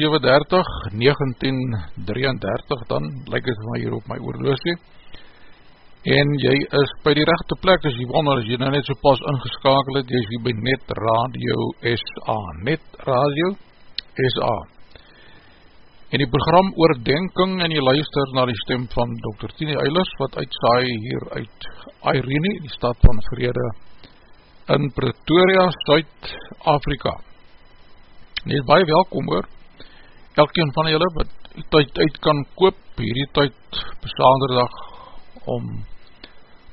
skuins na 7.30, 19.33 dan, lyk het my hier op my oorloosie, en jy is by die rechte plek, as jy wonder, as jy nou net so pas ingeskakel het, jy is hier by Net Radio SA, Net Radio SA, en die program Oordenking, en jy luister na die stem van Dr. Tini Eilers, wat uitsaai hier uit Irene, die stad van Vrede, in Pretoria, Suid-Afrika, en is baie welkom hoor, elkeen van julle wat tyd uit kan koop, hierdie tyd besaanderdag, om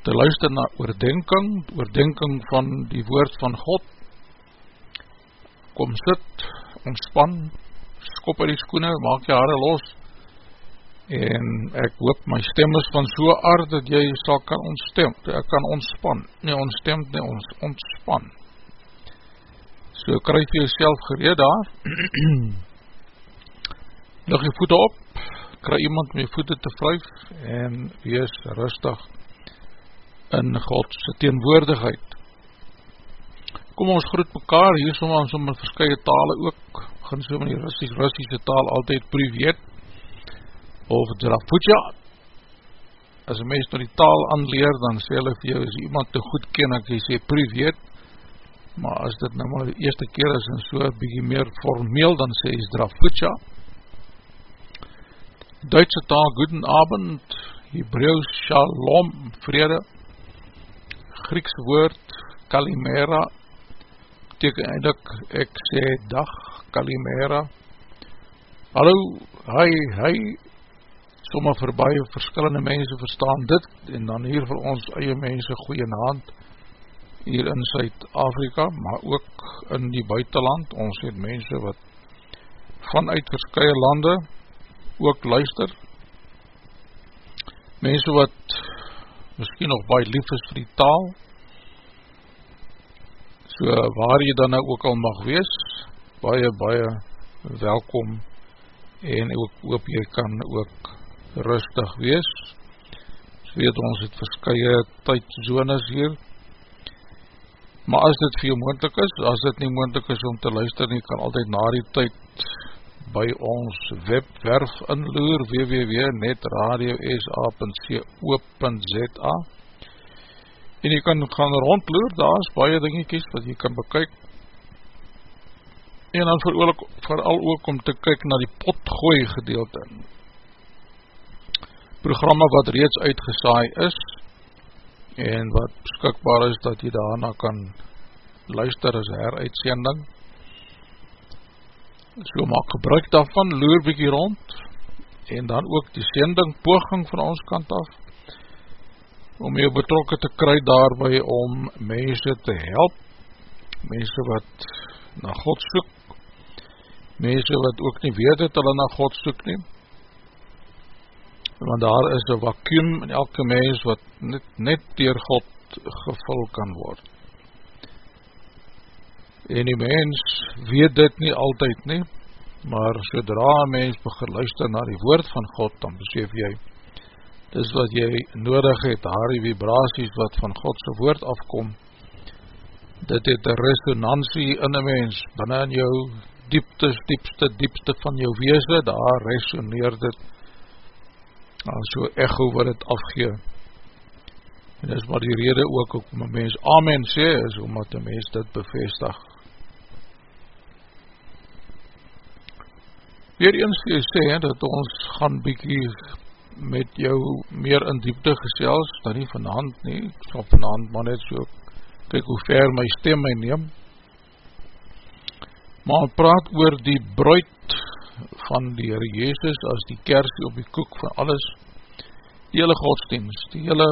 te luister na oordenking, oordenking van die woord van God, kom sit, ontspan, skop uit die skoene, maak jy haare los, en ek hoop my stem is van so aard, dat jy sal kan ontstem, ek kan ontspan, nie ontstem, nie ons, ontspan, So kryf jy jyself gereed daar, lig jy voete op, kry iemand met voete te vryf, en wees rustig in Godse teenwoordigheid. Kom ons groet mekaar, hier som ons om in verskye tale ook, begin so met die Russisch, Russische taal altyd privet, of Drafutja, as een mens nou die taal aanleer, dan sê hulle vir jou, as iemand te goed ken, ek sê privet, maar as dit nou maar die eerste keer is en so bykie meer formeel, dan sê is Drafutja. Duitse taal, Guten Abend, Hebreeuws, Shalom, Vrede, Grieks woord, Kalimera, teken eindelijk, ek sê dag, Kalimera, hallo, hy, hy, somme voorbij, verskillende mense verstaan dit, en dan hier vir ons eie mense, goeie naand, hier in Suid-Afrika, maar ook in die buitenland, ons het mense wat vanuit verskye lande ook luister, mense wat miskien nog baie lief is vir die taal, so waar jy dan nou ook al mag wees, baie, baie welkom. En ek hoop jy kan ook rustig wees. Ons weet ons het verskye tydzones hier, maar as dit vir jou moendlik is, as dit nie moendlik is om te luister nie, kan altyd na die tyd by ons webwerf inloer www.netradio.sa.co.za en jy kan gaan rondloer, daar is baie dingetjies wat jy kan bekyk. En dan vooral ook om te kyk na die potgooi gedeelte. Programme wat reeds uitgesaai is en wat beskikbaar is dat jy daarna kan luister as heruitsending so maak gebruik daarvan, loer bykie rond en dan ook die sending poging van ons kant af om jou betrokke te kry daarby om mense te help mense wat na God soek mense wat ook nie weet dat hulle na God soek nie. Want daar is een vacuum in elke mens wat net, net dier God gevul kan word en die mens weet dit nie altyd nie, maar sodra mens begin luister na die woord van God, dan besef jy, dis wat jy nodig het, daar die vibraties wat van Godse woord afkom, dit het een resonantie in een mens, binnen in jou dieptes, diepste, diepste van jou weese, daar resoneer dit, en so echo wat het afgee, en dis maar die rede ook om een mens amen sê, is omdat een mens dit bevestig, Weer eens jy sê, dat ons gaan bykie met jou meer in diepte gesels, dan nie vanavond nie, ek sal vanavond maar net so, kyk hoe ver my stem my neem, maar praat oor die bruid van die Heer Jezus as die kersie op die koek van alles, die hele godsdienst, die hele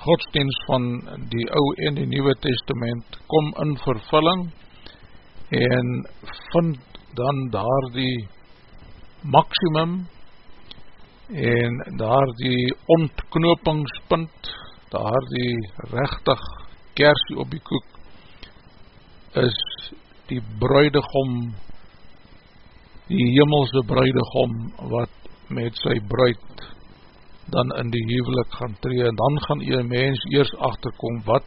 godsdienst van die ouwe en die nieuwe testament kom in vervulling en vind dan daar die maximum en daar die ontknopingspunt, daar die rechtig kersie op die koek, is die bruidegom, die hemelse bruidegom, wat met sy bruid dan in die huwelik gaan tree, en dan gaan die mens eers achterkom, wat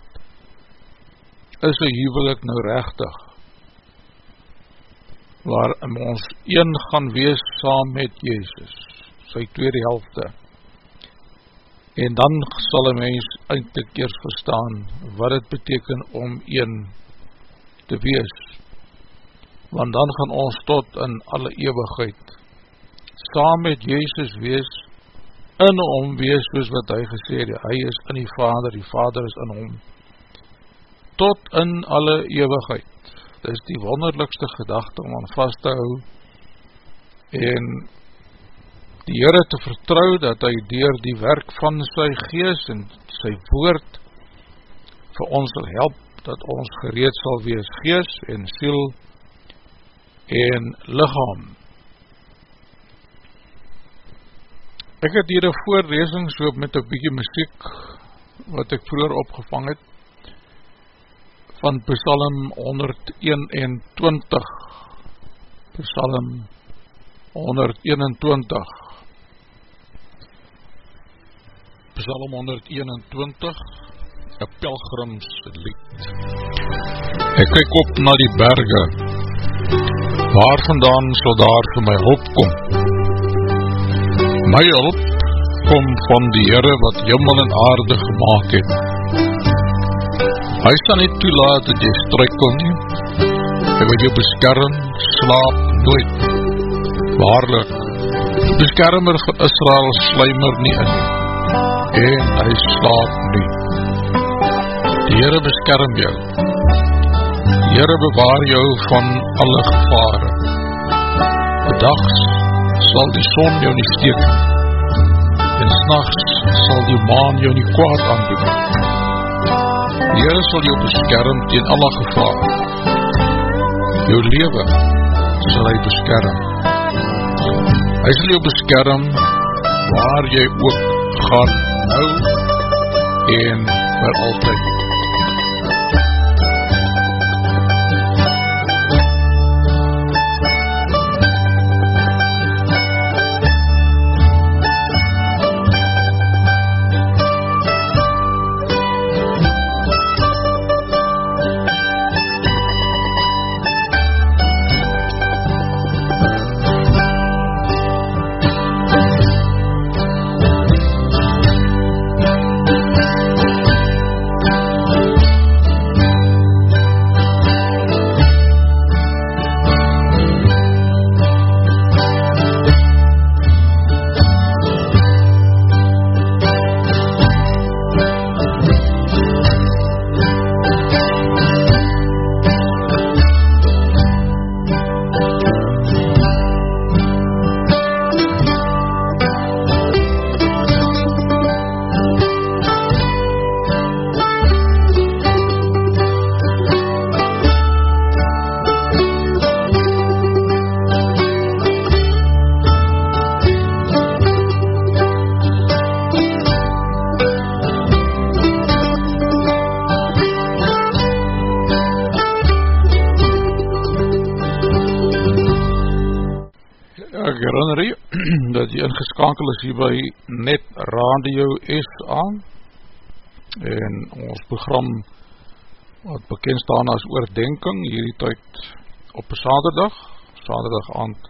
is die huwelik nou rechtig? Waar ons een gaan wees saam met Jezus, sy tweede helfte. En dan sal een mens eindelijk eers verstaan wat het beteken om een te wees. Want dan gaan ons tot in alle eeuwigheid saam met Jezus wees, in hom wees, soos wat hy gesê het, hy is in die Vader, die Vader is in hom, tot in alle eeuwigheid is die wonderlikste gedachte om aan vast te hou en die Heere te vertrouw dat hy dier die werk van sy gees en sy woord vir ons sal help dat ons gereed sal wees gees en siel en lichaam. Ek het hier een voorlesing so met een bykie muziek wat ek vroeger opgevang het van Psalm 121 Psalm 121 Psalm 121 een pelgrimslied. Ek kyk op na die berge. Waar vandaan sal daar vir my hulp kom? My hulp kom van die Heere wat jimmel en aarde gemaakt het Hy sal nie toelaat dat jy struikel nie. Hy wil jou beskerm, slaap nooit. Waarlik, die beskermer van Israel sluimer nie in. En hy slaap nie. Die Heere beskerm jou. Die Heere bewaar jou van alle gevare. Bedags sal die son jou nie steek. En s'nachts sal die maan jou nie kwaad aandoen. Die Heere sal jou beskerm teen alle gevaar. Jou leven sal hy beskerm. Hy sal jou beskerm waar jy ook gaan nou en vir altyd. Ingeskakel is hier by Net Radio SA en ons program wat bekend staan as oordenking hierdie tyd op saterdag, saterdag aand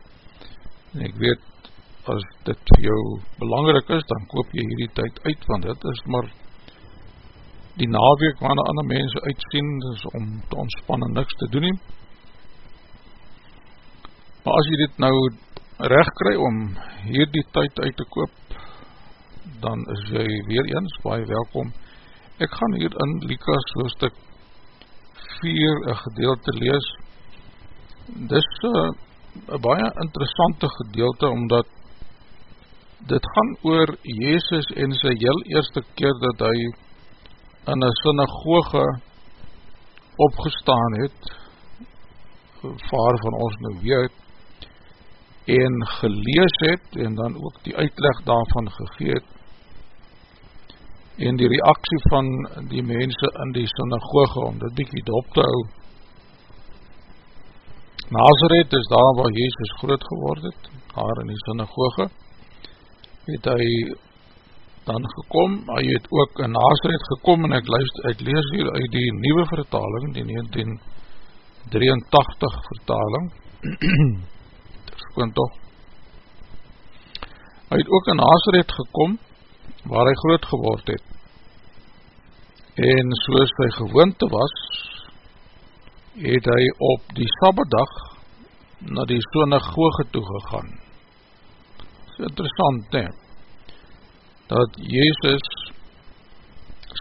en ek weet as dit vir jou belangrijk is, dan koop jy hierdie tyd uit, want dit is maar die naweek waarna ander mense uitsien, is om te ontspan en niks te doen nie. Maar as jy dit nou recht kry om hierdie tyd uit te koop, dan is jy weer eens baie welkom. Ek gaan hier in Likas hoofdstuk 4 een gedeelte lees. Dit is eh, een baie interessante gedeelte, omdat dit gaan oor Jezus en sy heel eerste keer dat hy in een synagoge opgestaan het, vaar van ons nou weet, en gelees het en dan ook die uitleg daarvan gegeet en die reaksie van die mense in die synagoge om dit bykie dop te hou. Nazareth is daar waar Jezus groot geword het daar in die synagoge. Het hy dan gekom, hy het ook in Nazareth gekom en ek, luister, ek lees hier uit die nieuwe vertaling, die 1983 vertaling skoon toch. Hy het ook in Nazareth gekom, waar hy groot geword het. En soos hy gewoonte was, het hy op die Sabbadag na die synagoge toegegaan. Het is interessant, ne? dat Jezus,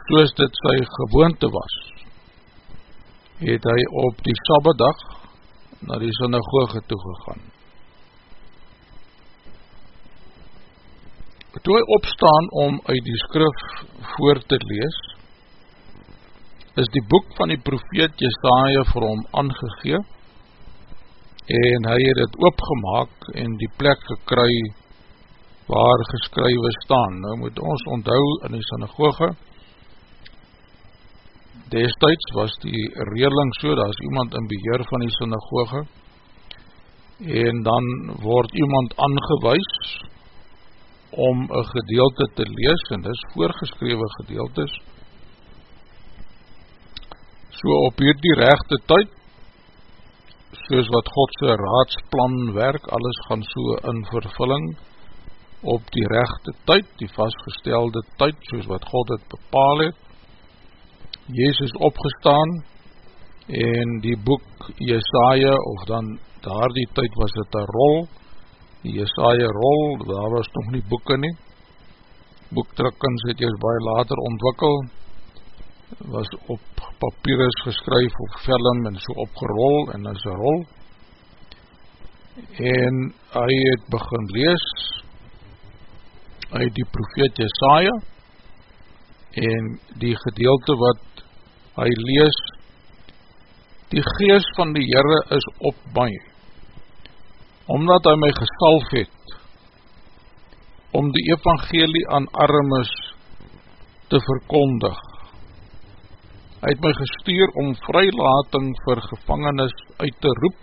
soos dit sy gewoonte was, het hy op die Sabbadag na die synagoge toegegaan. Toe hy opstaan om uit die skrif voor te lees, is die boek van die profeet Jesaja vir hom aangegee, en hy het het oopgemaak en die plek gekry waar geskrywe staan. Nou moet ons onthou in die synagoge, destijds was die reeling so, daar is iemand in beheer van die synagoge, en dan word iemand aangewees, om een gedeelte te lees, en dis voorgeskrewe gedeeltes, so op hierdie rechte tyd, soos wat Godse raadsplan werk, alles gaan so in vervulling, op die rechte tyd, die vastgestelde tyd, soos wat God het bepaal het, Jezus opgestaan, en die boek Jesaja, of dan daar die tyd was het een rol, die Jesaja rol, daar was nog nie boeken nie, boekdrukkings het juist baie later ontwikkel, was op papierus geskryf op film en so opgerol en is een rol, en hy het begin lees uit die profeet Jesaja, en die gedeelte wat hy lees, die geest van die Heere is op my, omdat hy my gesalf het, om die evangelie aan armes te verkondig. Hy het my gestuur om vrylating vir gevangenis uit te roep,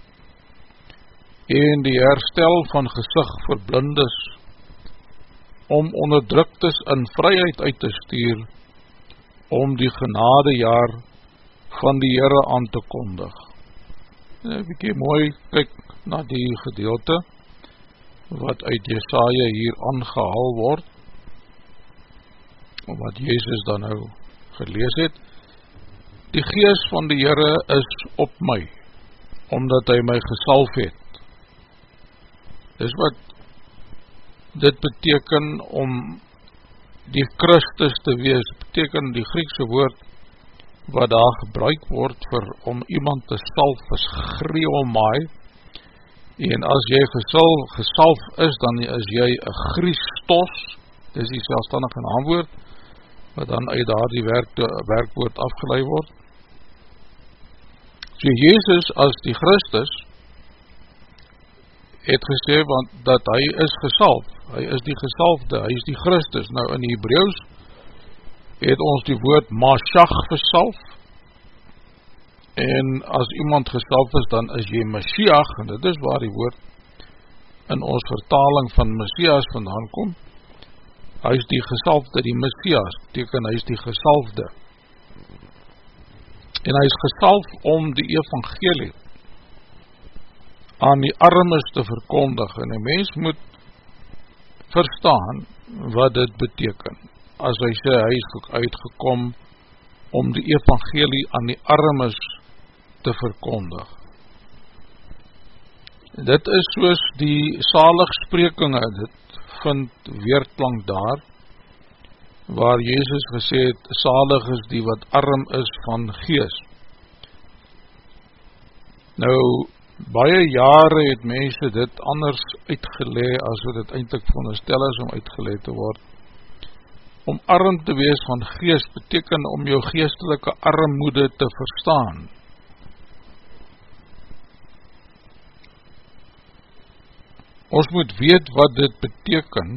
en die herstel van gezicht vir blindes, om onderdruktes in vryheid uit te stuur, om die genadejaar van die Heere aan te kondig. Een bykie mooi, kyk, na die gedeelte wat uit Jesaja hier aangehaal word wat Jezus dan nou gelees het die geest van die Heere is op my omdat hy my gesalf het. Dis wat dit beteken om die Christus te wees. Beteken die Griekse woord wat daar gebruik word vir om iemand te salf is greomai en as jy gesal, gesalf is, dan is jy een Christos, dit is die selfstandige naamwoord, wat dan uit daar die werk, werkwoord afgeleid word. So Jezus as die Christus, het gesê, want dat hy is gesalf, hy is die gesalfde, hy is die Christus. Nou in die Hebreeuws het ons die woord Mashach gesalf, en as iemand gesalf is, dan is jy Mashiach, en dit is waar die woord in ons vertaling van Messias vandaan kom, hy is die gesalfde, die Messias, teken hy is die gesalfde, en hy is gesalf om die evangelie aan die armes te verkondig, en die mens moet verstaan wat dit beteken, as hy sê, hy is uitgekom om die evangelie aan die armes te verkondig. Dit is soos die saligsprekinge, dit vind weerklank daar, waar Jezus gesê het, salig is die wat arm is van gees. Nou, baie jare het mense dit anders uitgelee, as wat het eindelijk van een stel is om uitgelee te word. Om arm te wees van gees, beteken om jou geestelike armoede te verstaan, Ons moet weet wat dit beteken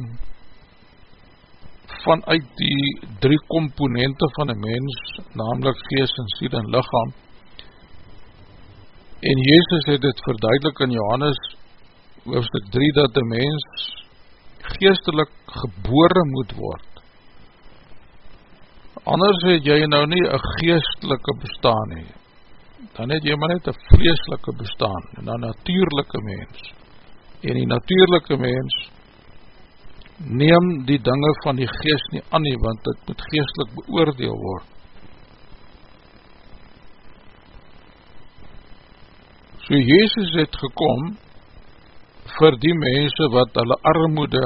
vanuit die drie komponente van een mens, namelijk geest en siel en lichaam. En Jezus het dit verduidelik in Johannes hoofdstuk 3, dat die mens geestelik gebore moet word. Anders het jy nou nie een geestelike bestaan nie. Dan het jy maar net een vleeslike bestaan, en een natuurlijke mens en die natuurlijke mens neem die dinge van die geest nie aan nie, want dit moet geestelik beoordeel word. So Jezus het gekom vir die mense wat hulle armoede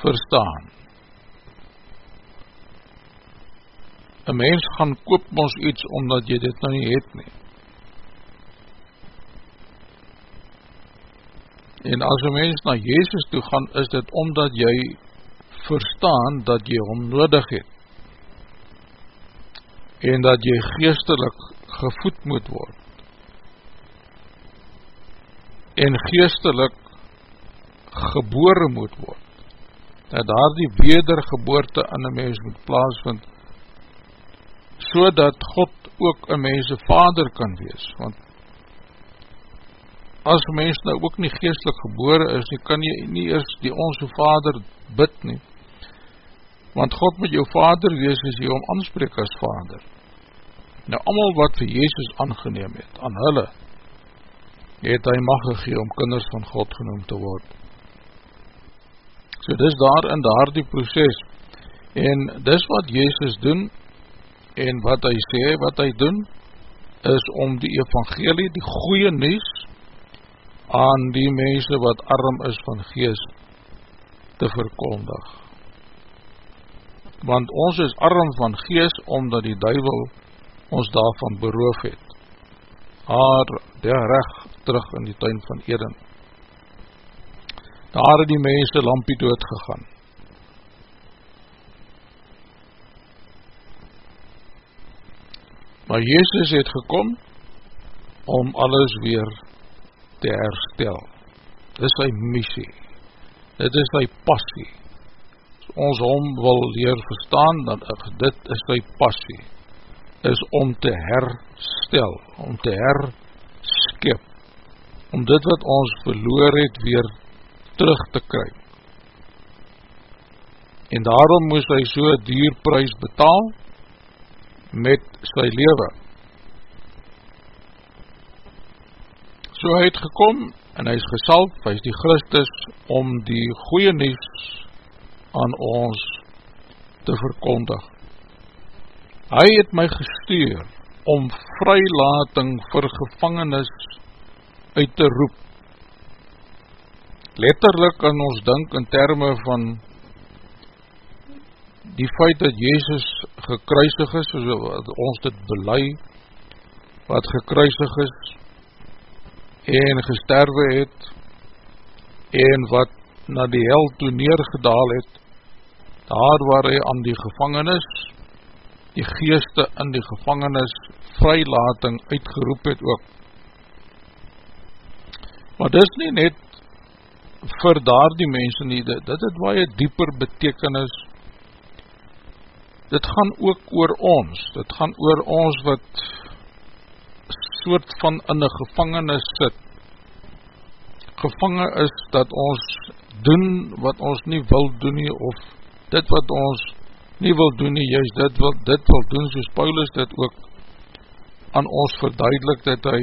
verstaan. Een mens gaan koop ons iets omdat jy dit nou nie het nie. En as een mens na Jezus toe gaan, is dit omdat jy verstaan dat jy hom nodig het. En dat jy geestelik gevoed moet word. En geestelik gebore moet word. Dat daar die wedergeboorte in een mens moet plaasvind, so dat God ook een mens vader kan wees. Want as mens nou ook nie geestelik gebore is, nie kan jy nie eers die onze vader bid nie, want God moet jou vader wees as jy om aanspreek as vader. Nou, allemaal wat vir Jezus aangeneem het, aan hulle, het hy mag gegee om kinders van God genoem te word. So dis daar in daar die proces, en dis wat Jezus doen, en wat hy sê, wat hy doen, is om die evangelie, die goeie nies, aan die mense wat arm is van geest te verkondig. Want ons is arm van geest omdat die duivel ons daarvan beroof het. Haar der recht terug in die tuin van Eden. Daar het die mense lampie dood gegaan. Maar Jezus het gekom om alles weer te herstel. Dit is sy missie. Dit is sy passie. As ons hom wil leer verstaan, dan dit is sy passie. Is om te herstel, om te herskip. Om dit wat ons verloor het weer terug te kry. En daarom moes hy so duur prijs betaal met sy leven. So hy het gekom en hy is gesalp, hy is die Christus om die goeie nies aan ons te verkondig. Hy het my gestuur om vrylating vir gevangenis uit te roep. Letterlik kan ons dink in termen van die feit dat Jezus gekruisig is, soos ons dit belei, wat gekruisig is, en gesterwe het en wat na die hel toe neergedaal het daar waar hy aan die gevangenis die geeste in die gevangenis vrylating uitgeroep het ook. Maar dis nie net vir daar die mense nie, dit, dit het baie dieper betekenis. Dit gaan ook oor ons dit gaan oor ons wat soort van in een gevangenis sit, gevangen is, dat ons doen wat ons nie wil doen nie, of dit wat ons nie wil doen nie, juist dit wil, dit wil doen, soos Paulus dit ook aan ons verduidelik, dat hy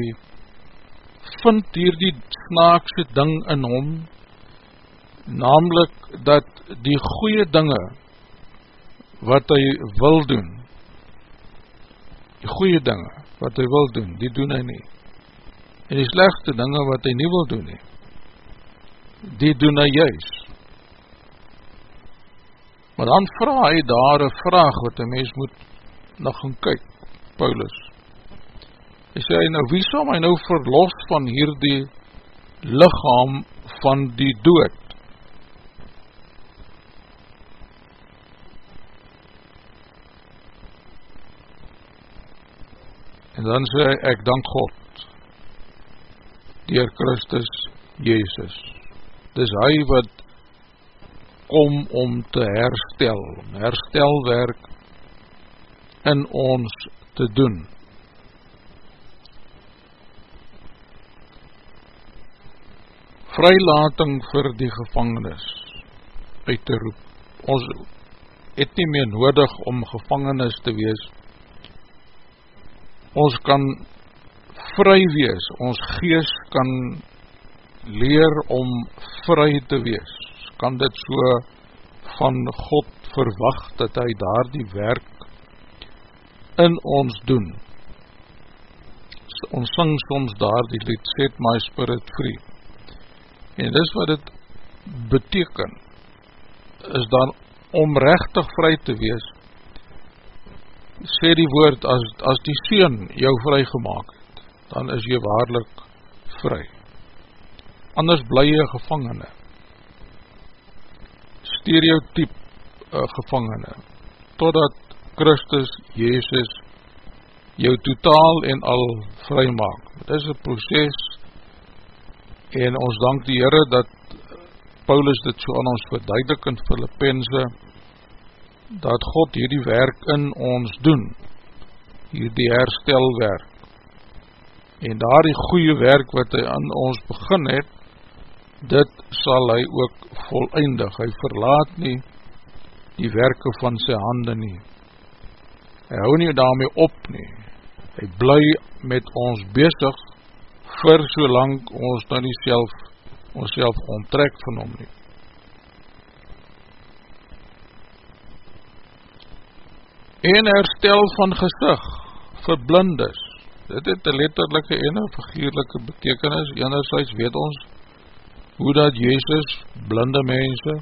vind hier die snaakse ding in hom, namelijk dat die goeie dinge, wat hy wil doen, die goeie dinge, wat hy wil doen, die doen hy nie. En die slechte dinge, wat hy nie wil doen nie, die doen hy juist. Maar dan vraag hy daar een vraag, wat die mens moet nog gaan kyk, Paulus. Hy sê, nou wie sal my nou verlos van hierdie lichaam van die dood? En dan sê hy, ek dank God, dier Christus Jezus. Dis hy wat kom om te herstel, herstelwerk in ons te doen. Vrylating vir die gevangenis uit te roep. Ons het nie meer nodig om gevangenis te wees, ons kan vry wees, ons gees kan leer om vry te wees, kan dit so van God verwacht dat hy daar die werk in ons doen. Ons sing soms daar die lied, set my spirit free. En dis wat het beteken, is dan om rechtig vry te wees, sê die woord, as, as die Seen jou vry gemaakt het, dan is jy waarlik vry. Anders bly jy gevangene. Stereotyp uh, gevangene. Totdat Christus, Jezus, jou totaal en al vry maak. Het is een proces en ons dank die Heere dat Paulus dit so aan ons verduidelik in Filippense dat God hierdie werk in ons doen, hierdie herstelwerk, en daar die goeie werk wat hy aan ons begin het, dit sal hy ook volleindig, hy verlaat nie die werke van sy hande nie, hy hou nie daarmee op nie, hy bly met ons bezig, vir so lang ons dan nie self, ons self onttrek van hom nie. En herstel van gesig vir blindes. Dit het een letterlijke en een figuurlijke betekenis. Enerzijds weet ons hoe dat Jezus blinde mense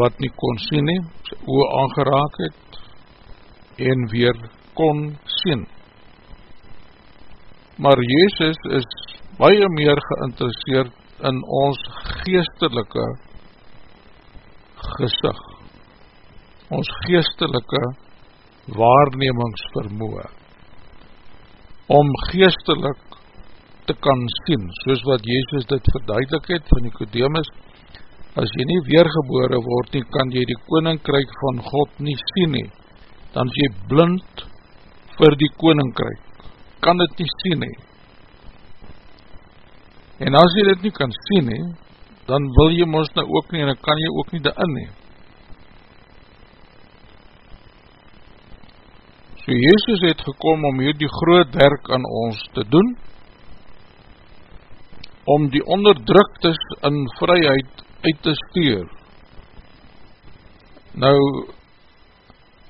wat nie kon sien nie, sy oor aangeraak het en weer kon sien. Maar Jezus is baie meer geïnteresseerd in ons geestelike gezicht ons geestelike waarnemingsvermoe om geestelik te kan sien, soos wat Jezus dit verduidelik het van Nicodemus, as jy nie weergebore word nie, kan jy die koninkryk van God nie sien nie, dan is jy blind vir die koninkryk, kan dit nie sien nie. En as jy dit nie kan sien nie, dan wil jy ons nou ook nie, en dan kan jy ook nie daarin nie. So Jezus het gekom om hier die groot werk aan ons te doen, om die onderdruktes in vryheid uit te stuur. Nou,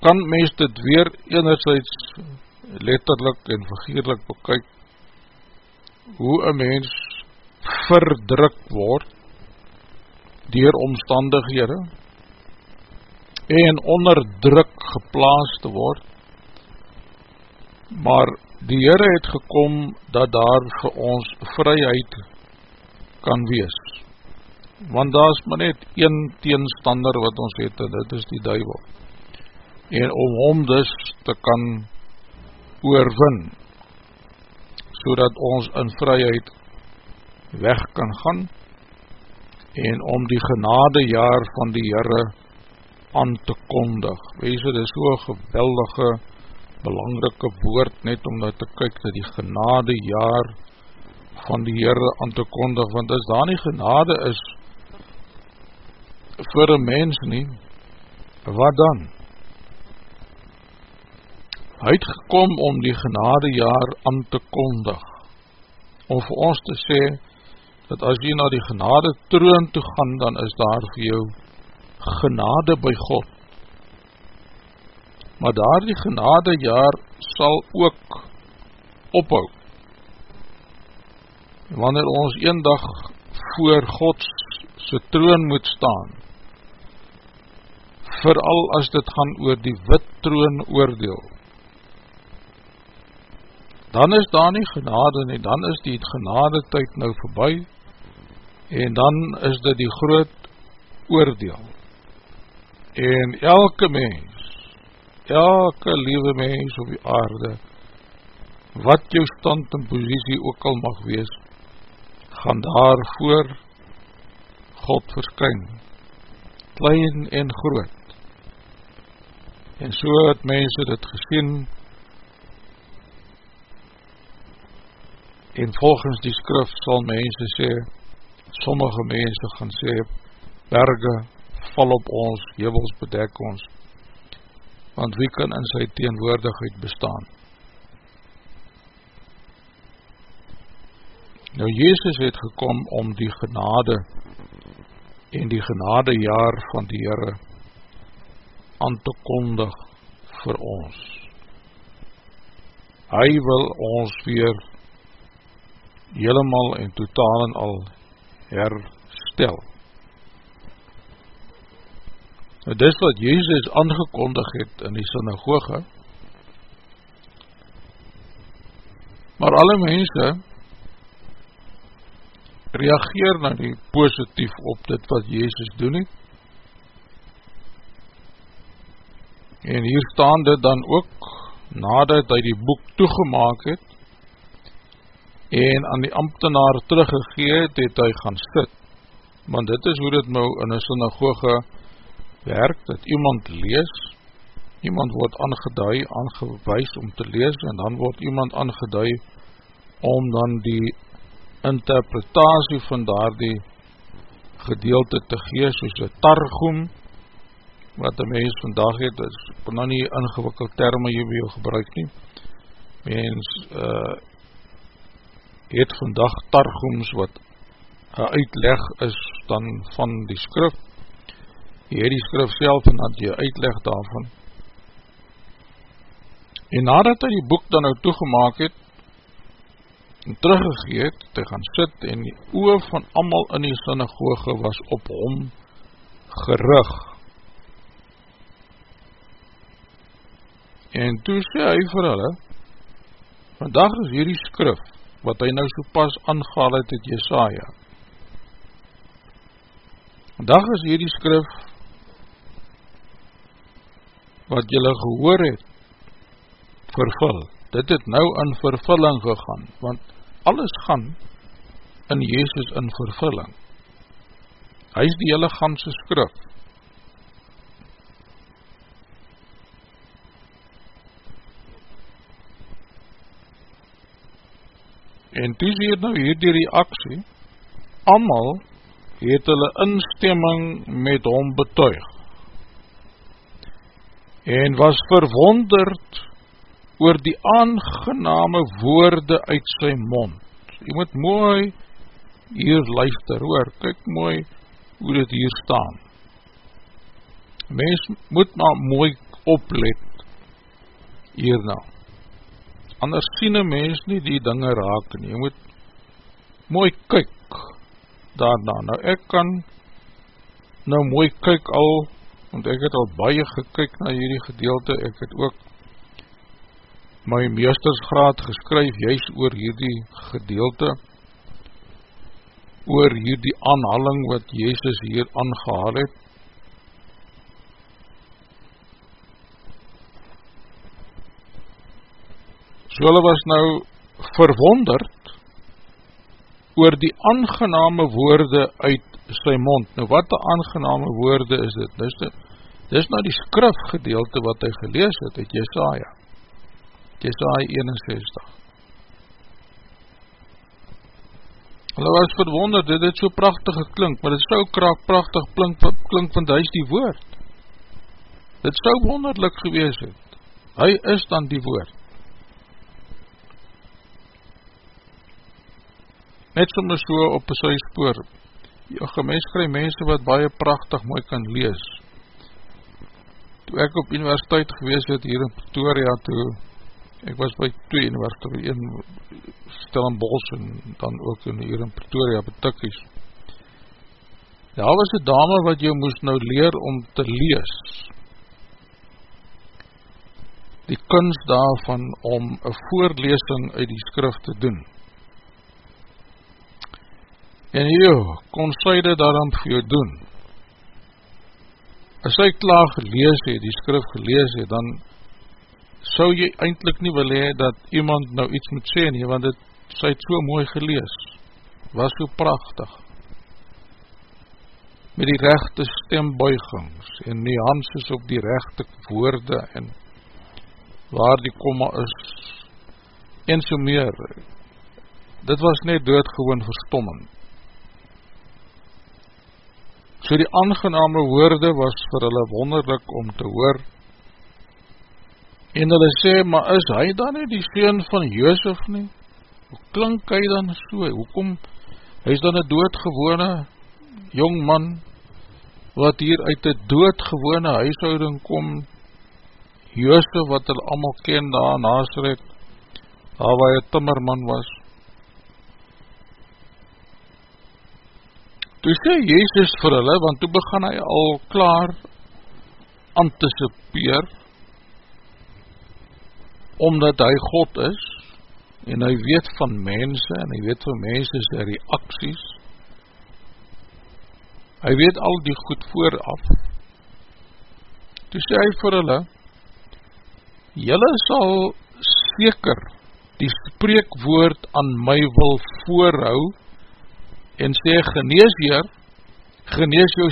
kan mens dit weer enerzijds letterlik en vergeerlik bekyk, hoe een mens verdruk word, dier omstandighede, en onderdruk geplaas te word, maar die Heere het gekom dat daar vir ons vryheid kan wees. Want daar is maar net een teenstander wat ons het, en dit is die duivel. En om hom dus te kan oorwin, so ons in vryheid weg kan gaan, en om die genade jaar van die Heere aan te kondig. Wees het is so'n geweldige belangrike woord net om nou te kyk dat die genade jaar van die Heere aan te kondig, want as daar nie genade is vir een mens nie, wat dan? Hy het gekom om die genadejaar aan te kondig, om vir ons te sê, dat as jy na die genade troon toe gaan, dan is daar vir jou genade by God. Maar daar die genadejaar sal ook ophou. Wanneer ons een dag voor Gods se troon moet staan, vooral as dit gaan oor die wit troon oordeel, dan is daar nie genade nie, dan is die genade tyd nou voorbij, en dan is dit die groot oordeel. En elke mens, elke liewe mens op die aarde, wat jou stand en posiesie ook al mag wees, gaan daar voor God verskyn, klein en groot. En so het mense dit gesien, en volgens die skrif sal mense sê, sommige mense gaan sê, berge val op ons, hevels bedek ons, want wie kan in sy teenwoordigheid bestaan? Nou Jezus het gekom om die genade en die genadejaar van die Heere aan te kondig vir ons. Hy wil ons weer helemaal en totaal en al herstel. Nou dis wat Jezus aangekondig het in die synagoge, maar alle mense reageer nou nie positief op dit wat Jezus doen nie. En hier staan dit dan ook, nadat hy die boek toegemaak het, en aan die ambtenaar teruggegeet, het hy gaan sit. Want dit is hoe dit nou in een synagoge werk, dat iemand lees, iemand word aangeduid, aangewees om te lees, en dan word iemand aangeduid om dan die interpretatie van daar die gedeelte te gee, soos een targoem, wat die mens vandag het, is nou nie ingewikkeld termen jy jou gebruik nie, mens uh, het vandag targoems wat uitleg is dan van die skrif, het die skrif self en dat jy uitleg daarvan, en nadat hy die boek dan nou toegemaak het, en teruggegeet, te gaan sit en die oor van amal in die synagoge was op hom gerig. En toe sê hy vir hulle, vandag is hierdie skrif, wat hy nou so pas aangehaal het het Jesaja. Vandag is hierdie skrif, wat julle gehoor het, vervul dit het nou in vervulling gegaan, want alles gaan in Jezus in vervulling. Hy is die hele ganse skrif. En toe sê het nou hier die reaksie, amal het hulle instemming met hom betuig en was verwonderd oor die aangename woorde uit sy mond. Jy moet mooi hier luister, hoor, kyk mooi hoe dit hier staan. Mens moet maar mooi oplet hierna. Anders sien een mens nie die dinge raak nie. Jy moet mooi kyk daarna. Nou ek kan nou mooi kyk al, want ek het al baie gekyk na hierdie gedeelte, ek het ook my meestersgraad geskryf juist oor hierdie gedeelte, oor hierdie aanhaling wat Jezus hier aangehaal het. So hulle was nou verwonderd oor die aangename woorde uit sy mond. Nou wat die aangename woorde is dit? Dis, dit, dis nou die skrifgedeelte wat hy gelees het uit Jesaja. Jesaja 61. Hulle was verwonder, dit het so prachtig geklink, maar dit sou kraak prachtig klink, klink want hy is die woord. Dit sou wonderlik gewees het. Hy is dan die woord. Net soms so op sy spoor. Ja, gemens kry mense wat baie prachtig mooi kan lees. Toe ek op universiteit gewees het hier in Pretoria toe, ek was by twee universiteit, een Stellenbosch en dan ook in hier in Pretoria betikkies. Daar was een dame wat jou moes nou leer om te lees. Die kunst daarvan om een voorlesing uit die skrif te doen. En jou, kon sy dit daarom vir jou doen. As sy klaar gelees het, die skrif gelees het, dan sou jy eindelijk nie wil hee dat iemand nou iets moet sê nie, want het, sy het so mooi gelees, was so prachtig, met die rechte stembuigings, en hanses op die rechte woorde, en waar die komma is, en so meer, dit was net doodgewoon verstommend. So die aangename woorde was vir hulle wonderlik om te hoor, En hulle sê, maar is hy dan nie die seun van Joosef nie? Hoe klink hy dan so? Hoekom? Hy is dan een doodgewone jong man, wat hier uit die doodgewone huishouding kom, Joosef wat hulle allemaal ken daar in Haasret, daar waar hy timmerman was. Toe sê Jezus vir hulle, want toe begin hy al klaar anticipeer, omdat hy God is, en hy weet van mense, en hy weet van mense sy reaksies, hy weet al die goed vooraf, toe sê hy vir hulle, jylle sal seker die spreekwoord aan my wil voorhou, en sê, genees hier, genees jou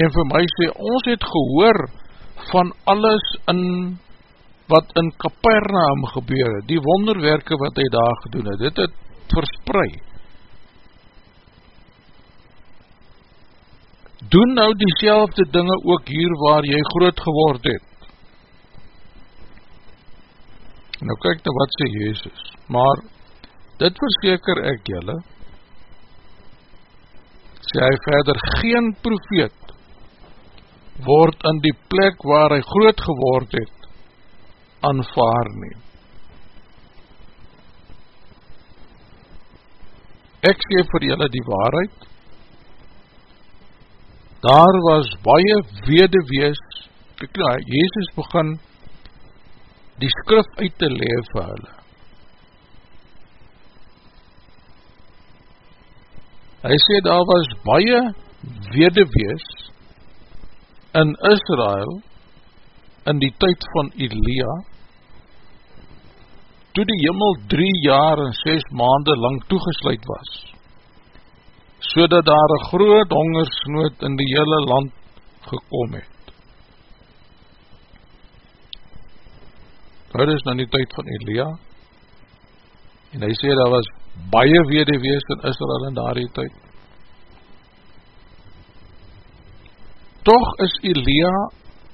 En vir my sê, ons het gehoor, van alles in wat in Capernaum gebeur het, die wonderwerke wat hy daar gedoen het, dit het verspreid. Doen nou die selfde dinge ook hier waar jy groot geword het. Nou kyk nou wat sê Jezus, maar dit verseker ek jylle, sê hy verder, geen profeet word in die plek waar hy groot geword het, aanvaar nie. Ek sê vir julle die waarheid, daar was baie wedewees, kyk nou, Jezus begin die skrif uit te leef vir hulle. Hy sê daar was baie wedewees, in Israel in die tyd van Elia. Toe die jimmel drie jaar en ses maande lang toegesluit was so dat daar een groot hongersnood in die hele land gekom het. Dit is nou die tyd van Elia. En hy sê daar was baie wederwees in Israel in daardie tyd toch is Elia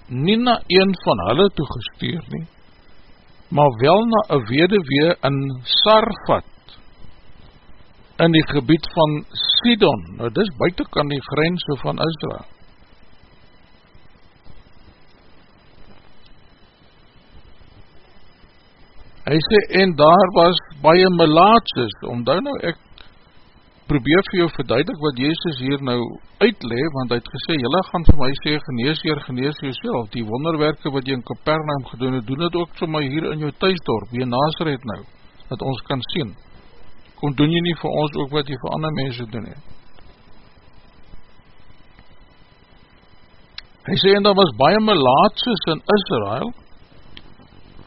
nie na een van hulle toegestuur nie, maar wel na een wederwee in Sarfat, in die gebied van Sidon, nou dis buiten kan die grense van Israel. Hy sê, en daar was baie melaatses, omdat nou ek probeer vir jou verduidelik wat Jezus hier nou uitle, want hy het gesê, jylle gaan vir my sê, genees hier, genees jyself, die wonderwerke wat jy in Kapernaum gedoen het, doen het ook so my hier in jou thuisdorp, wie Nazareth nou, dat ons kan sien, kom doen jy nie vir ons ook wat jy vir ander mense doen het. Hy sê, en daar was baie melaatses in Israel,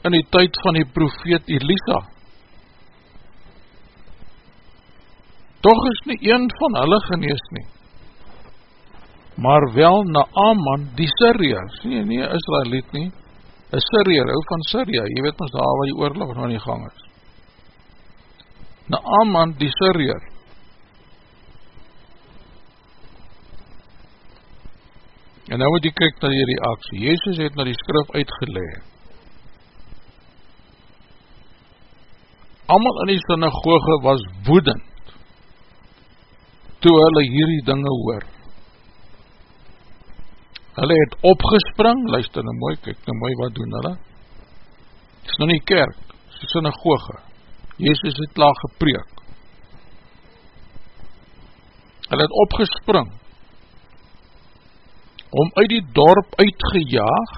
in die tyd van die profeet Elisa, toch is nie een van hulle genees nie, maar wel na Aman die Syrië, nie, nie Israeliet nie, een Syrië, ou van Syrië, jy weet ons daar waar die oorlog nou nie gang is. Naaman die Syriër. En nou moet jy kyk na die reaksie. Jezus het na die skrif uitgeleid. Amal in die synagoge was woedend toe hulle hierdie dinge hoor. Hulle het opgespring, luister nou mooi, kyk nou mooi wat doen hulle. Het is nou nie kerk, het is die synagoge. Jezus het laag gepreek. Hulle het opgespring om uit die dorp uitgejaag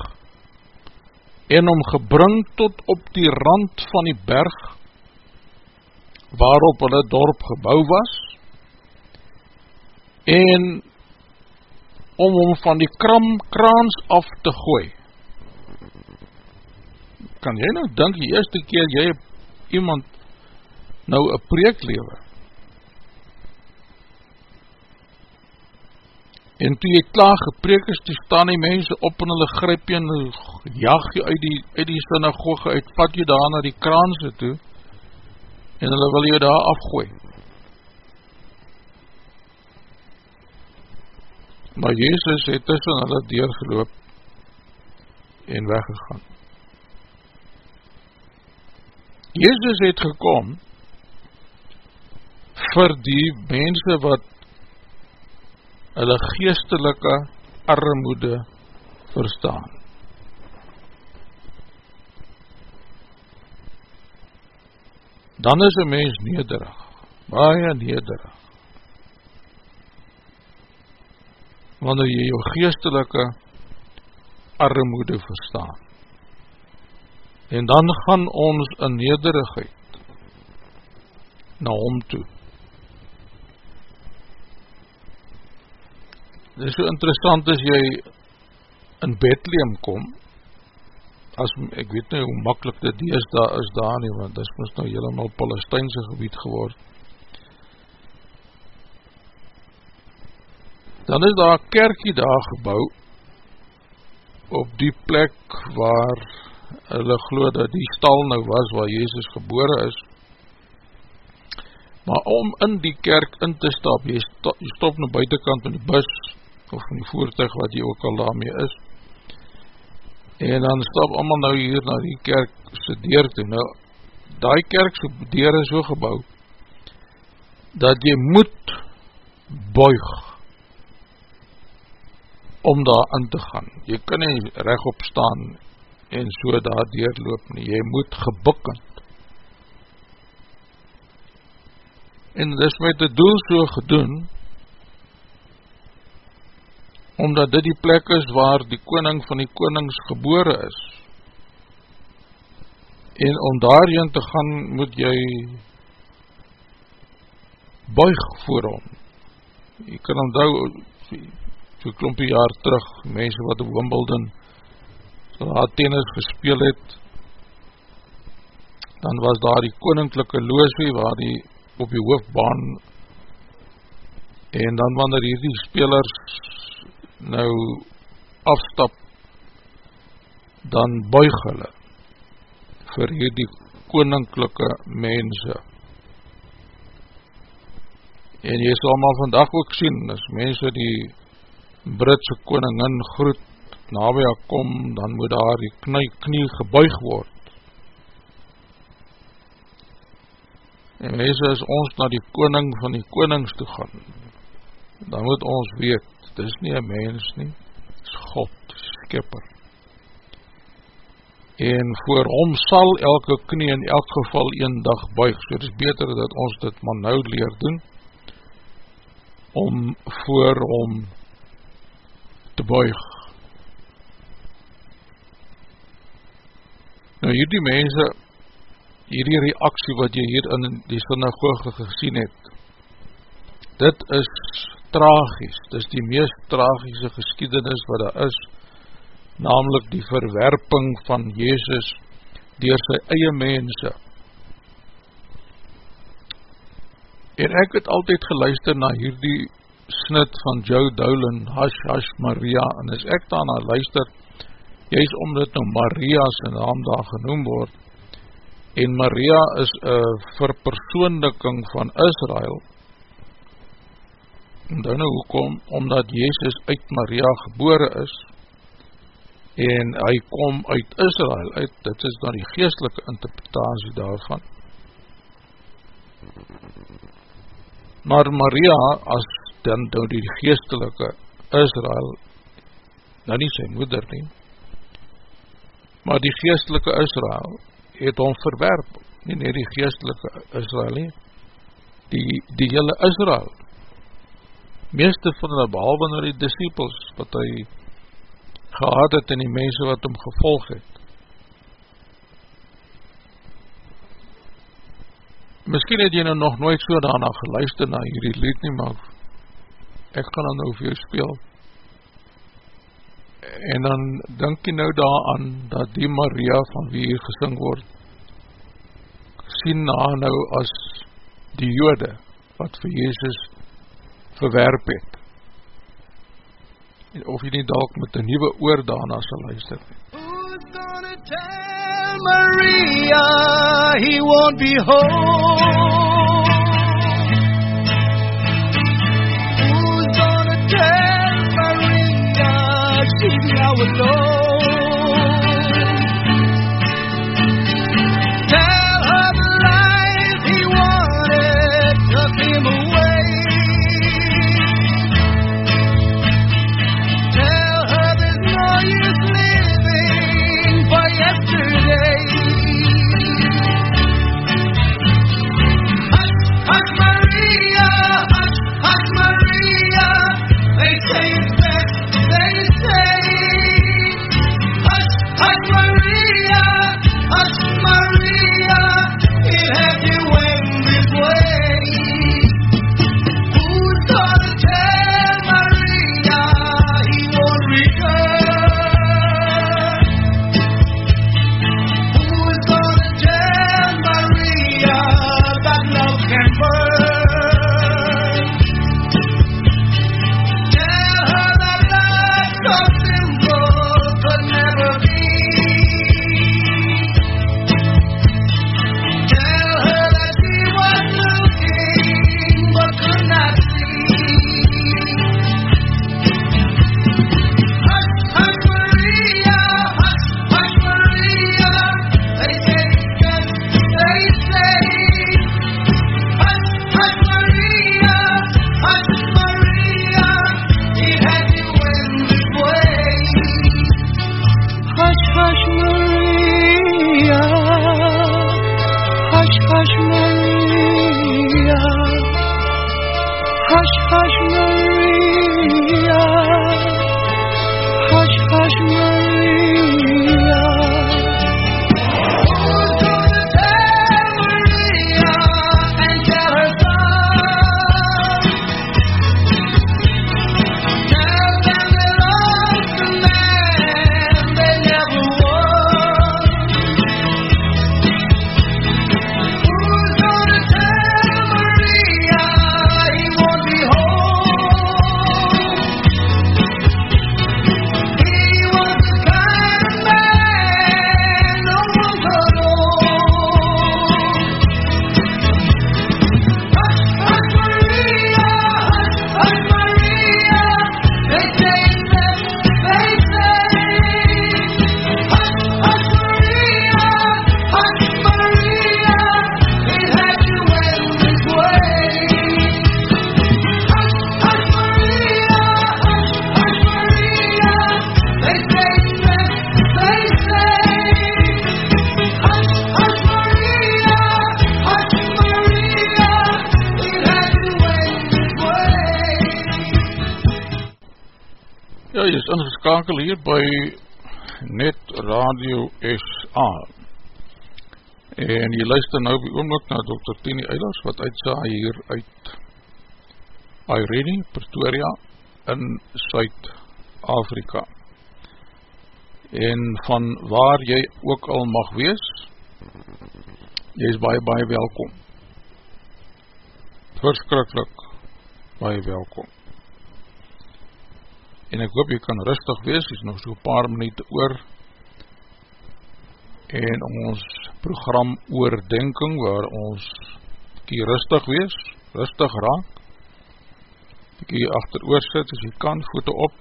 en om gebring tot op die rand van die berg waarop hulle dorp gebouw was en om hom van die kram kraans af te gooi. Kan jy nou dink die eerste keer jy iemand nou een preek lewe En toe jy klaar gepreek is, toe staan die mense op en hulle gryp jy en jag jy uit die, uit die synagoge uit, vat jy daar na die kraanse toe, en hulle wil jy daar afgooi. Maar Jezus het tussen hulle deurgeloop en weggegaan. Jezus het gekom vir die mense wat hulle geestelike armoede verstaan. Dan is een mens nederig, baie nederig. Wanneer jy jou geestelike armoede verstaan. En dan gaan ons in nederigheid na hom toe. Dit is so interessant as jy in Bethlehem kom, as, ek weet nie hoe makkelijk dit is daar is daar nie, want dit is mis nou helemaal Palestijnse gebied geword. Dan is daar kerkie daar gebouw, op die plek waar hulle geloof dat die stal nou was, waar Jezus gebore is, maar om in die kerk in te stap, jy stop, jy stop na buitenkant van die bus, of van die voertuig wat jy ook al daarmee is en dan stap allemaal nou hier na die kerk sy deur toe. Nou, die kerk sy deur is so gebouw dat jy moet buig om daar in te gaan. Jy kan nie rechtop staan en so daar deur loop nie, jy moet gebukkend. En dis met die doel so gedoen omdat dit die plek is waar die koning van die konings gebore is. En om daarin te gaan, moet jy buig voor hom. Jy kan onthou, so klompie jaar terug, mense wat op Wimbledon, so daar tennis gespeel het, dan was daar die koninklijke loosie, waar die op die hoofdbaan, en dan wanneer hierdie spelers nou afstap, dan buig hulle vir hierdie koninklijke mense. En jy sal maar vandag ook sien, as mense die Britse koningin groet nabij kom, dan moet daar die knie, knie gebuig word. En mense, as ons na die koning van die konings toe gaan, dan moet ons weet, dit is nie een mens nie, dit is God, skipper. En voor hom sal elke knie in elk geval een dag buig, so het is beter dat ons dit maar nou leer doen, om voor hom te buig. Nou hierdie mense, hierdie reaksie wat jy hier in die synagoge gesien het, dit is tragies, dit is die meest tragische geschiedenis wat daar is, namelijk die verwerping van Jezus door sy eie mense. En ek het altyd geluister na hierdie snit van Joe Dowlin, Hash Hash Maria, en as ek daarna luister, juist omdat nou Maria's naam daar genoem word, en Maria is een verpersoonliking van Israel dan nou hoekom, omdat Jezus uit Maria gebore is en hy kom uit Israel uit, dit is dan die geestelike interpretatie daarvan. Maar Maria as dan nou die geestelike Israel nou nie sy moeder nie maar die geestelike Israel het hom verwerp, nie nie die geestelike Israel nie, die, die hele Israel, meeste van hulle, behalwe na die disciples, wat hy gehad het en die mense wat hom gevolg het. Misschien het jy nou nog nooit so daarna geluister na hierdie lied nie, maar ek gaan dan nou vir jou speel en dan denk jy nou daaraan dat die Maria van wie hier gesing word sien na nou as die jode wat vir Jezus verwerp het. En of jy nie dalk met een nieuwe oor daarna sal luister Who's gonna tell Maria he won't be home? Alone. Ingeskakel hier by Net Radio SA en jy luister nou by oomlik na Dr. Tini Eilers wat uitsaai hier uit Irene, Pretoria in Suid-Afrika. En van waar jy ook al mag wees jy is baie baie welkom. Verskrikkelijk baie welkom en ek hoop jy kan rustig wees, is nog so paar minuut oor, en ons program oordenking waar ons kie rustig wees, rustig raak, kie achter oorsit as jy kan, voete op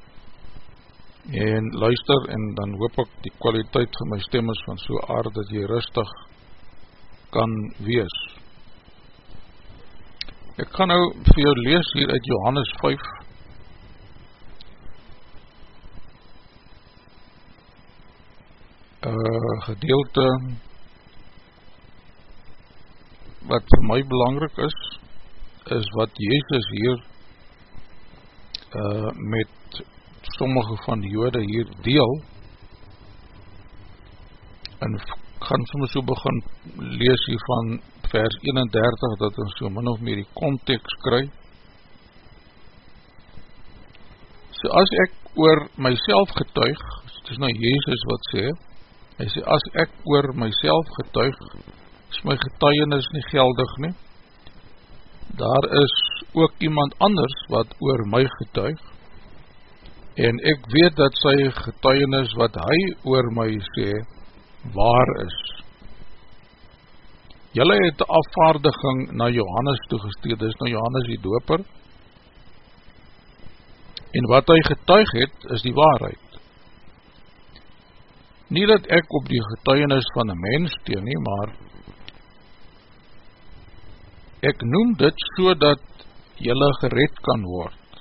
en luister en dan hoop ek die kwaliteit van my stem is van so aard dat jy rustig kan wees. Ek gaan nou vir jou lees hier uit Johannes 5 uh, gedeelte wat vir my belangrik is, is wat Jezus hier uh, met sommige van die jode hier deel. En gaan soms so begin lees hier van vers 31 dat ons so min of meer die context kry. So as ek oor myself getuig het is nou Jezus wat sê hy sê as ek oor myself getuig is my getuienis nie geldig nie. Daar is ook iemand anders wat oor my getuig en ek weet dat sy getuienis wat hy oor my sê waar is. Julle het die afvaardiging na Johannes toegesteed, dit is nou Johannes die doper en wat hy getuig het is die waarheid. Nie dat ek op die getuienis van een mens steen nie, maar ek noem dit so dat jylle gered kan word.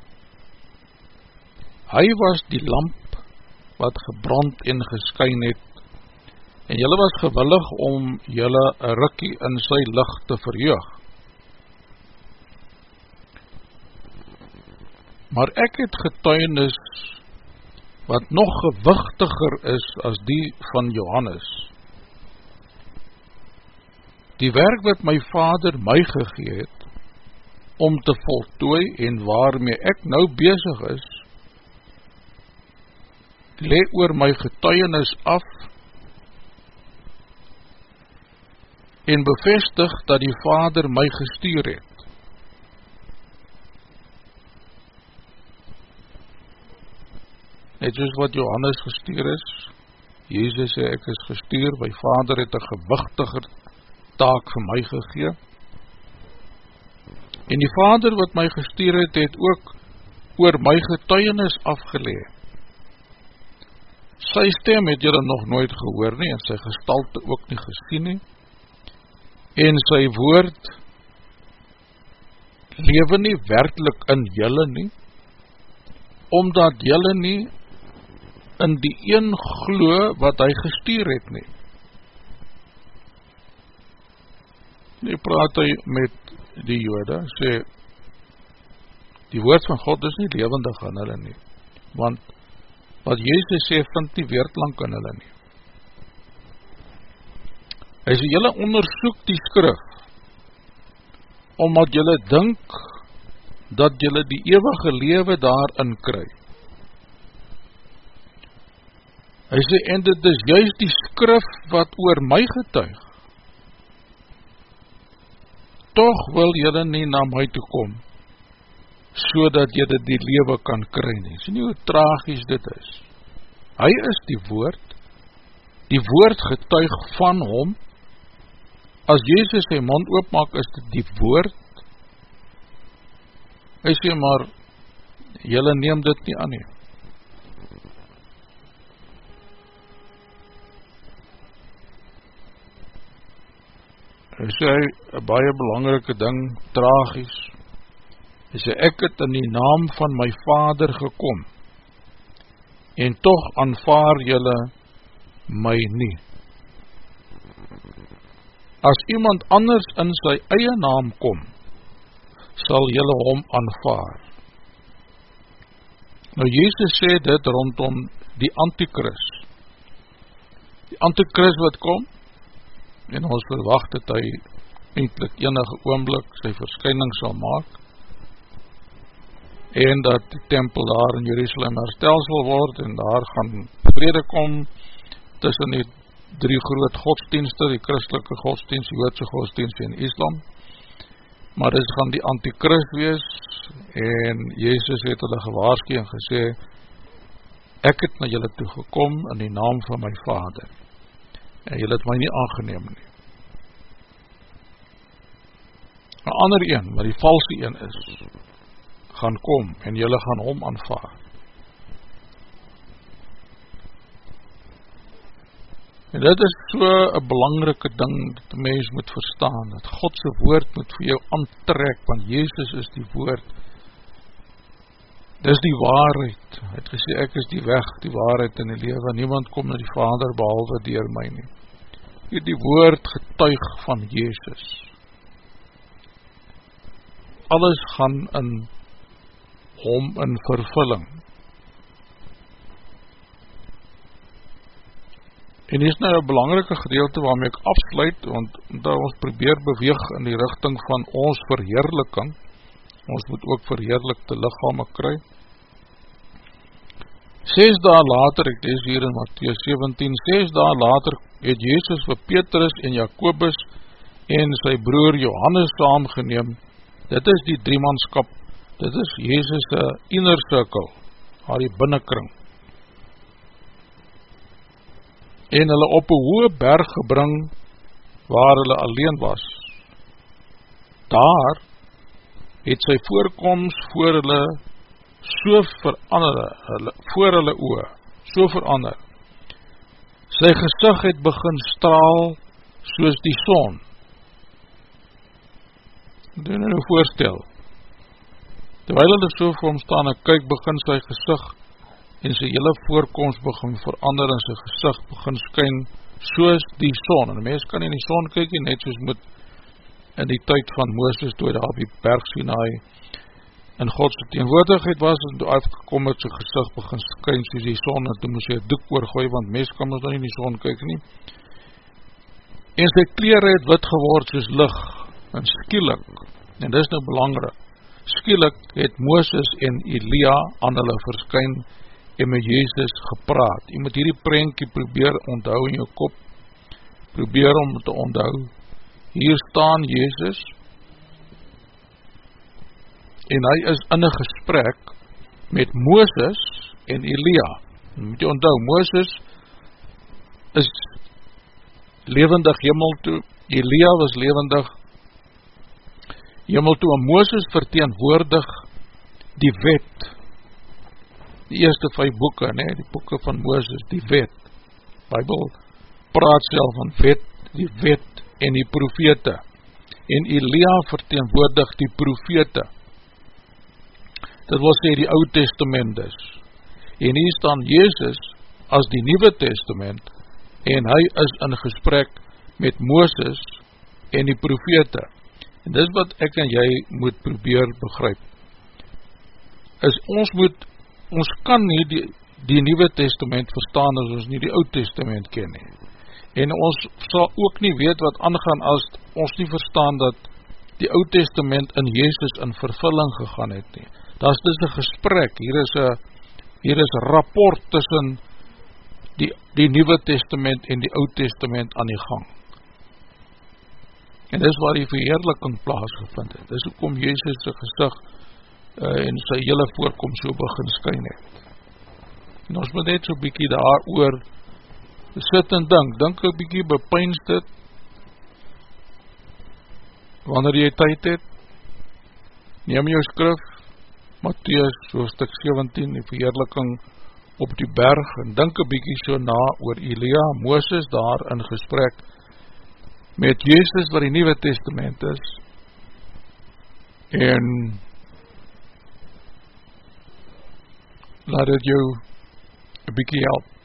Hy was die lamp wat gebrand en geskyn het en jylle was gewillig om jylle een rikkie in sy licht te verheug. Maar ek het getuinis wat nog gewichtiger is as die van Johannes die werk wat my vader my gegee het, om te voltooi en waarmee ek nou bezig is, le oor my getuienis af, en bevestig dat die vader my gestuur het. Net soos wat Johannes gestuur is, Jezus sê ek is gestuur, my vader het een gewichtiger taak vir my gegee. En die vader wat my gestuur het, het ook oor my getuienis afgelee. Sy stem het jylle nog nooit gehoor nie, en sy gestalte ook nie gesien nie. En sy woord lewe nie werkelijk in jylle nie, omdat jylle nie in die een glo wat hy gestuur het nie. nie praat hy met die jode, sê, die woord van God is nie levendig aan hulle nie, want wat Jezus sê, vind nie weerklank aan hulle nie. Hy sê, jylle onderzoek die skrif, omdat jylle dink, dat jylle die eeuwige lewe daarin kry. Hy sê, en dit is juist die skrif wat oor my getuig, toch wil jylle nie na my toe kom, so dat jylle die lewe kan kry nie. Sien nie hoe tragies dit is. Hy is die woord, die woord getuig van hom, as Jezus sy mond oopmaak, is dit die woord, hy sê maar, jylle neem dit nie aan nie. Hy sê hy, een baie belangrike ding, tragies, hy sê, ek het in die naam van my vader gekom, en toch aanvaar jylle my nie. As iemand anders in sy eie naam kom, sal jylle hom aanvaar. Nou Jezus sê dit rondom die antikris. Die antikris wat kom, en ons verwacht dat hy eindelijk enige oomblik sy verskyning sal maak en dat die tempel daar in Jerusalem herstel sal word en daar gaan vrede kom tussen die drie groot godsdienste, die christelike godsdienst, die joodse godsdienst en islam. Maar dit gaan die antichrist wees en Jezus het hulle gewaarski en gesê ek het na julle toegekom in die naam van my vader en julle het my nie aangeneem nie. Een ander een, wat die valse een is, gaan kom en julle gaan hom aanvaar. En dit is so'n belangrike ding dat die mens moet verstaan, dat Godse woord moet vir jou aantrek, want Jezus is die woord dis die waarheid, hy het gesê, ek is die weg, die waarheid in die leven, niemand kom na die vader behalwe dier my nie. Hier die woord getuig van Jezus. Alles gaan in hom in vervulling. En hier is nou een belangrike gedeelte waarmee ek afsluit, want daar ons probeer beweeg in die richting van ons verheerliking, ons moet ook verheerlikte lichame kry. Ses dae later, ek lees hier in Matthäus 17, ses dae later het Jezus vir Petrus en Jacobus en sy broer Johannes saamgeneem, dit is die driemanskap, dit is Jezus' inner circle, haar die binnenkring, en hulle op een hoë berg gebring, waar hulle alleen was. Daar het sy voorkomst voor hulle so verander, hulle, voor hulle oor, so verander. Sy gezicht het begin straal soos die son. Doen nou voorstel. Terwijl hulle so vir hom staan en kyk, begin sy gezicht en sy hele voorkomst begin verander en sy gezicht begin skyn soos die son. En die mens kan in die son kyk en net soos moet in die tyd van Mooses toe daar op die berg Sinai in Godse teenwoordigheid was en toe uitgekom het sy gezicht begin skyn soos die son en toe moes een doek oorgooi want mens kan ons dan in die son kyk nie. En sy kleren het wit geword soos licht en skielik en dis nou belangrijk skielik het Mooses en Elia aan hulle verskyn en met Jezus gepraat. Jy moet hierdie prentje probeer onthou in jou kop probeer om te onthou hier staan Jezus. En hy is in een gesprek met Mooses en Elia. Moet jy onthou, Mooses is levendig hemel toe, Elia was levendig hemel toe, en Mooses verteenwoordig die wet, die eerste vijf boeken, nee, die boeken van Mooses, die wet, Bijbel praat self van wet, die wet en die profete, en Elia verteenwoordig die profete, dit wil sê die oud testament is, en hier staan Jezus as die nieuwe testament, en hy is in gesprek met Mooses en die profete, en dis wat ek en jy moet probeer begryp, is ons moet, ons kan nie die, die nieuwe testament verstaan as ons nie die oud testament ken nie, en ons sal ook nie weet wat aangaan as ons nie verstaan dat die oud testament in Jezus in vervulling gegaan het nie, daar is dus een gesprek, hier is een hier is een rapport tussen die, die Nieuwe Testament en die Oud Testament aan die gang. En dis waar die verheerliking plaasgevind het. Dis ook om Jezus' gezicht uh, en sy hele voorkom so begin skyn het. En ons moet net so bykie daar oor sit en dink, dink een bykie bepijnst dit, wanneer jy tyd het, neem jou skrif, Matthäus hoofdstuk 17, die verheerliking op die berg, en denk een bykie so na oor Elia, Mooses daar in gesprek met Jezus wat die Nieuwe Testament is, en laat het jou een bykie help.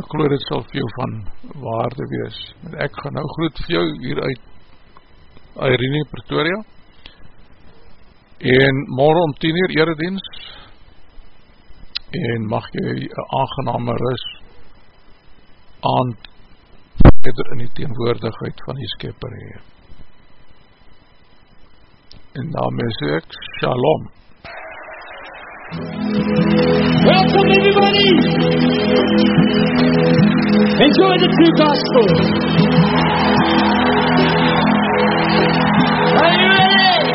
Ek geloof dit sal vir jou van waarde wees. Ek gaan nou groet vir jou hier uit Irene Pretoria, en morgen om 10 uur eredienst en mag jy een aangename ris aan verder in die teenwoordigheid van die skepper hee. En daarmee sê ek, Shalom. Welcome, everybody. Enjoy the true gospel. Are you ready?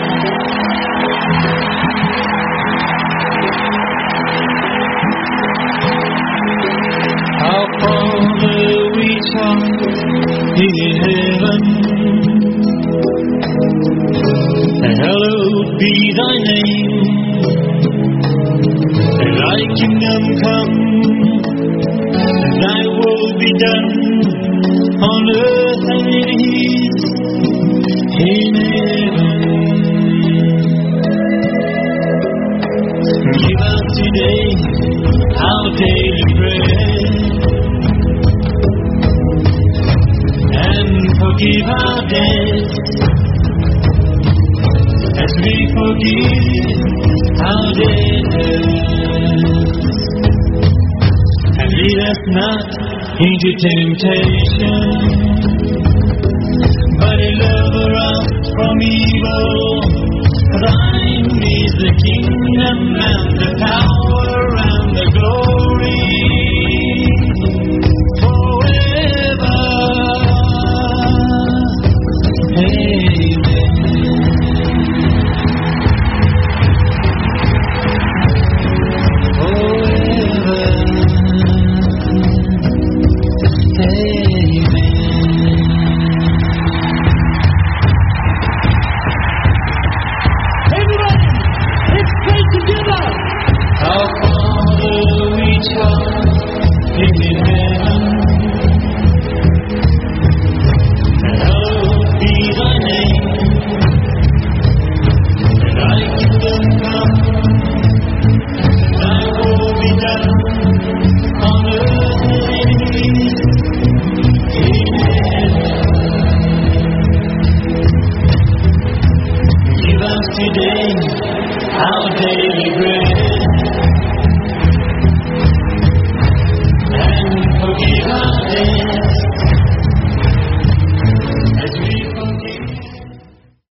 How Father we talk in heaven, hallowed be thy name. Thy kingdom come, thy will be done on earth as it is in heaven. Give us today our daily bread and forgive our debts as we forgive our debtors. Us not into temptation, but deliver us from evil. Thine is the kingdom and the power